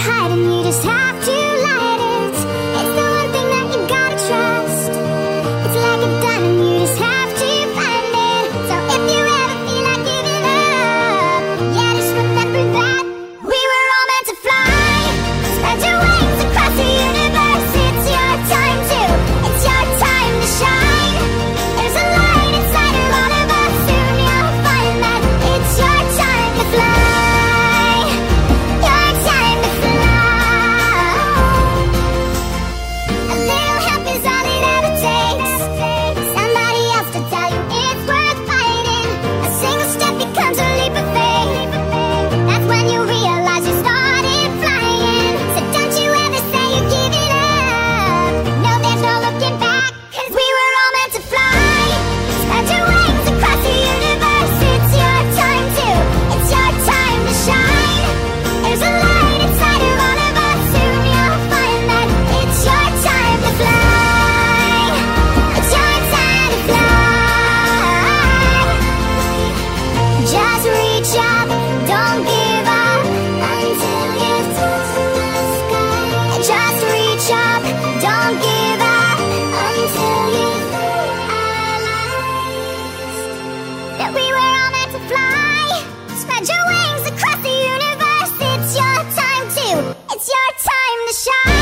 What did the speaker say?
And you just hide. spread your wings across the universe. It's your time to, it's your time to shine.